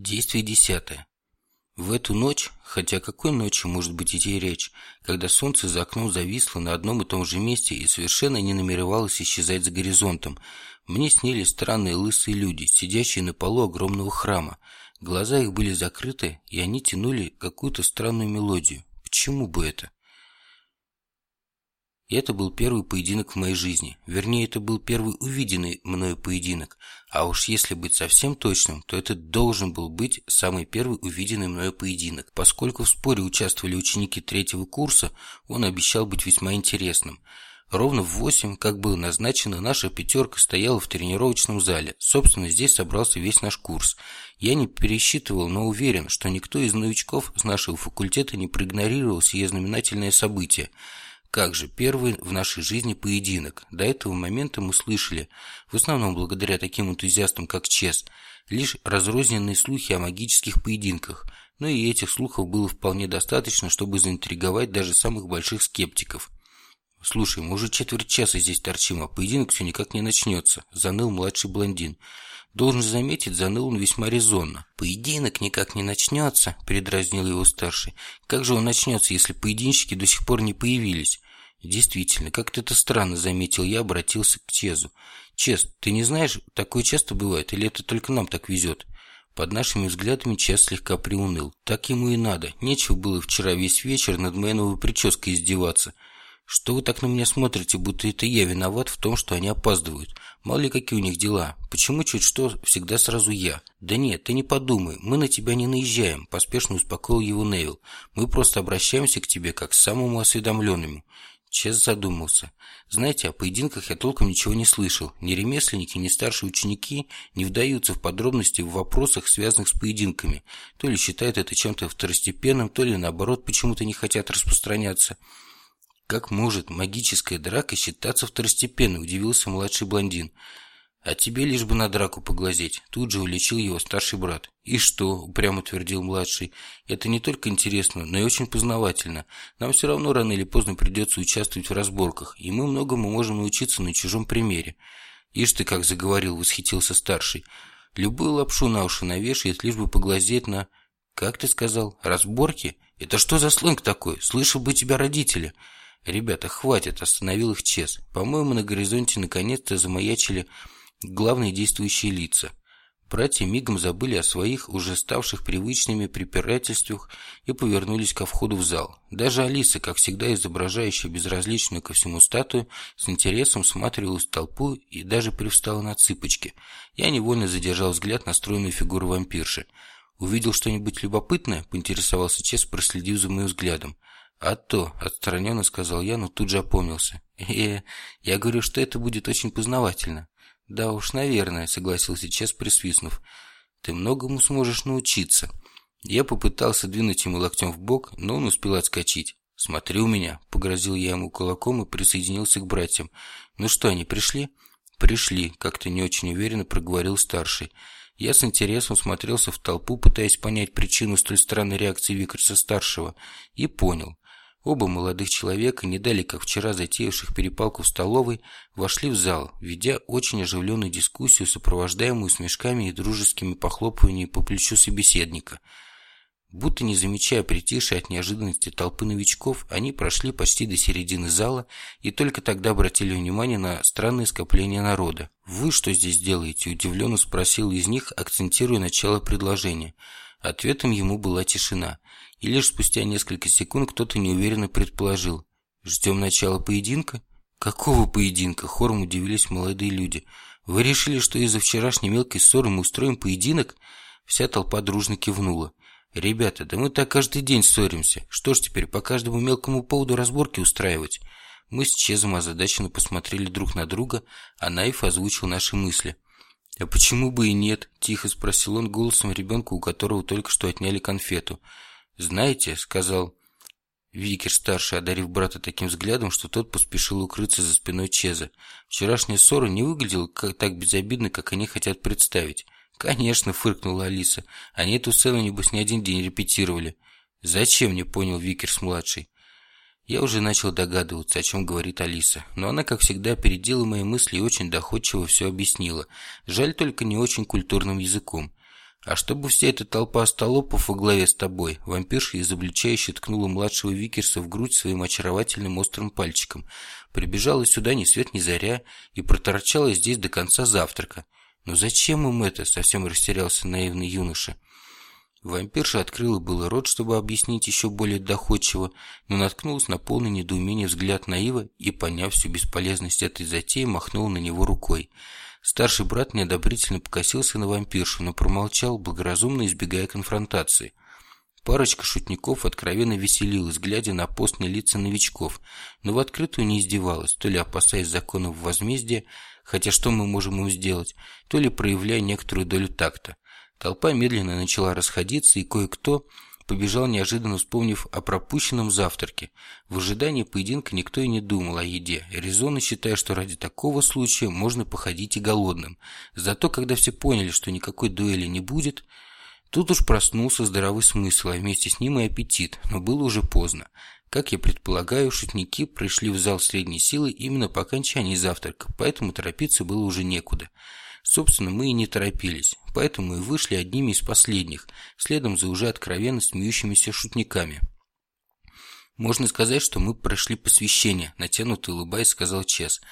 Действие десятое. В эту ночь, хотя какой ночью может быть идти речь, когда солнце за окном зависло на одном и том же месте и совершенно не намеревалось исчезать за горизонтом, мне снились странные лысые люди, сидящие на полу огромного храма. Глаза их были закрыты, и они тянули какую-то странную мелодию. Почему бы это? И это был первый поединок в моей жизни. Вернее, это был первый увиденный мною поединок. А уж если быть совсем точным, то это должен был быть самый первый увиденный мною поединок. Поскольку в споре участвовали ученики третьего курса, он обещал быть весьма интересным. Ровно в восемь, как было назначено, наша пятерка стояла в тренировочном зале. Собственно, здесь собрался весь наш курс. Я не пересчитывал, но уверен, что никто из новичков с нашего факультета не проигнорировал сие знаменательное событие – как же, первый в нашей жизни поединок. До этого момента мы слышали, в основном благодаря таким энтузиастам, как Чес, лишь разрозненные слухи о магических поединках, но и этих слухов было вполне достаточно, чтобы заинтриговать даже самых больших скептиков. «Слушай, мы уже четверть часа здесь торчим, а поединок все никак не начнется», – заныл младший блондин. Должен заметить, заныл он весьма резонно. «Поединок никак не начнется», – передразнил его старший. «Как же он начнется, если поединщики до сих пор не появились?» «Действительно, как-то это странно», – заметил я, обратился к Чезу. «Чез, ты не знаешь, такое часто бывает, или это только нам так везет?» Под нашими взглядами Чез слегка приуныл. Так ему и надо. Нечего было вчера весь вечер над моей новой прической издеваться. Что вы так на меня смотрите, будто это я виноват в том, что они опаздывают? Мало ли какие у них дела. Почему чуть что всегда сразу я? Да нет, ты не подумай, мы на тебя не наезжаем, поспешно успокоил его Невил. Мы просто обращаемся к тебе как к самому осведомленному. Чес задумался. Знаете, о поединках я толком ничего не слышал. Ни ремесленники, ни старшие ученики не вдаются в подробности в вопросах, связанных с поединками. То ли считают это чем-то второстепенным, то ли наоборот почему-то не хотят распространяться. «Как может магическая драка считаться второстепенной?» – удивился младший блондин. «А тебе лишь бы на драку поглазеть», – тут же уличил его старший брат. «И что?» – упрямо твердил младший. «Это не только интересно, но и очень познавательно. Нам все равно рано или поздно придется участвовать в разборках, и мы многому можем научиться на чужом примере». «Ишь ты как заговорил», – восхитился старший. «Любую лапшу на уши навешает, лишь бы поглазеть на...» «Как ты сказал? Разборки? Это что за сленг такой? Слышал бы тебя родители!» «Ребята, хватит!» – остановил их Чес. «По-моему, на горизонте наконец-то замаячили главные действующие лица». Братья мигом забыли о своих, уже ставших привычными препирательствах и повернулись ко входу в зал. Даже Алиса, как всегда изображающая безразличную ко всему статую, с интересом смотрелась в толпу и даже привстала на цыпочки. Я невольно задержал взгляд на стройную фигуру вампирши. «Увидел что-нибудь любопытное?» – поинтересовался Чес, проследив за моим взглядом. «А то», – отстраненно сказал я, но тут же опомнился. «Э, я говорю, что это будет очень познавательно». «Да уж, наверное», – согласился Чес, присвистнув. «Ты многому сможешь научиться». Я попытался двинуть ему локтем в бок, но он успел отскочить. «Смотри у меня», – погрозил я ему кулаком и присоединился к братьям. «Ну что, они пришли?» «Пришли», – как-то не очень уверенно проговорил старший. Я с интересом смотрелся в толпу, пытаясь понять причину столь странной реакции Викарса-старшего, и понял. Оба молодых человека, не дали, вчера затеявших перепалку в столовой, вошли в зал, ведя очень оживленную дискуссию, сопровождаемую смешками и дружескими похлопываниями по плечу собеседника. Будто не замечая притишей от неожиданности толпы новичков, они прошли почти до середины зала и только тогда обратили внимание на странное скопление народа. «Вы что здесь делаете?» – удивленно спросил из них, акцентируя начало предложения. Ответом ему была тишина – и лишь спустя несколько секунд кто-то неуверенно предположил. «Ждем начала поединка?» «Какого поединка?» – хором удивились молодые люди. «Вы решили, что из-за вчерашней мелкой ссоры мы устроим поединок?» Вся толпа дружно кивнула. «Ребята, да мы так каждый день ссоримся. Что ж теперь, по каждому мелкому поводу разборки устраивать?» Мы с Чезом озадаченно посмотрели друг на друга, а Наив озвучил наши мысли. «А почему бы и нет?» – тихо спросил он голосом ребенка, у которого только что отняли конфету – «Знаете», — сказал Викер-старший, одарив брата таким взглядом, что тот поспешил укрыться за спиной Чеза. «Вчерашняя ссора не выглядела как, так безобидно, как они хотят представить». «Конечно», — фыркнула Алиса. «Они эту сцену, небось, не один день репетировали». «Зачем?» — не понял Викерс-младший. Я уже начал догадываться, о чем говорит Алиса, но она, как всегда, опередила мои мысли и очень доходчиво все объяснила. Жаль только не очень культурным языком. А чтобы вся эта толпа остолопов во главе с тобой, вампирша изобличающе ткнула младшего Викерса в грудь своим очаровательным острым пальчиком, прибежала сюда ни свет ни заря и проторчала здесь до конца завтрака. Но зачем им это? Совсем растерялся наивный юноша. Вампирша открыла было рот, чтобы объяснить еще более доходчиво, но наткнулась на полный недоумение взгляд Наива и, поняв всю бесполезность этой затеи, махнула на него рукой. Старший брат неодобрительно покосился на вампиршу, но промолчал, благоразумно избегая конфронтации. Парочка шутников откровенно веселилась, глядя на постные лица новичков, но в открытую не издевалась, то ли опасаясь законов возмездия, хотя что мы можем им сделать, то ли проявляя некоторую долю такта. Толпа медленно начала расходиться, и кое-кто побежал, неожиданно вспомнив о пропущенном завтраке. В ожидании поединка никто и не думал о еде, резонно считая, что ради такого случая можно походить и голодным. Зато, когда все поняли, что никакой дуэли не будет, тут уж проснулся здоровый смысл, а вместе с ним и аппетит, но было уже поздно. Как я предполагаю, шутники пришли в зал средней силы именно по окончании завтрака, поэтому торопиться было уже некуда. Собственно, мы и не торопились, поэтому и вышли одними из последних, следом за уже откровенно смеющимися шутниками. «Можно сказать, что мы прошли посвящение», – натянуто улыбаясь, сказал Чес.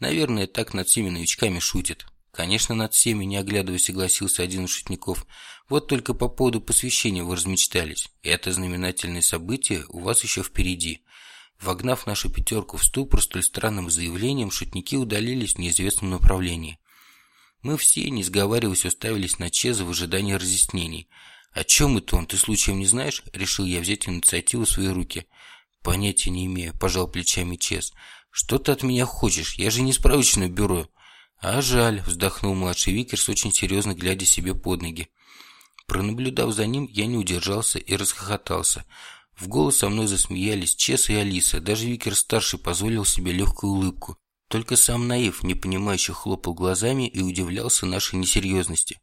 «Наверное, так над всеми новичками шутят». «Конечно, над всеми, не оглядываясь, согласился один из шутников. Вот только по поводу посвящения вы размечтались. Это знаменательное событие у вас еще впереди». Вогнав нашу пятерку в ступор столь странным заявлением, шутники удалились в неизвестном направлении. Мы все, не сговариваясь, уставились на Чеза в ожидании разъяснений. «О чем это он? Ты случаем не знаешь?» Решил я взять инициативу в свои руки. «Понятия не имею», – пожал плечами Чез. «Что ты от меня хочешь? Я же не справочное бюро». «А жаль», – вздохнул младший Викерс, очень серьезно глядя себе под ноги. Пронаблюдав за ним, я не удержался и расхохотался. В голос со мной засмеялись Чес и Алиса, даже Викер-старший позволил себе легкую улыбку. Только сам Наив, непонимающе хлопал глазами и удивлялся нашей несерьезности.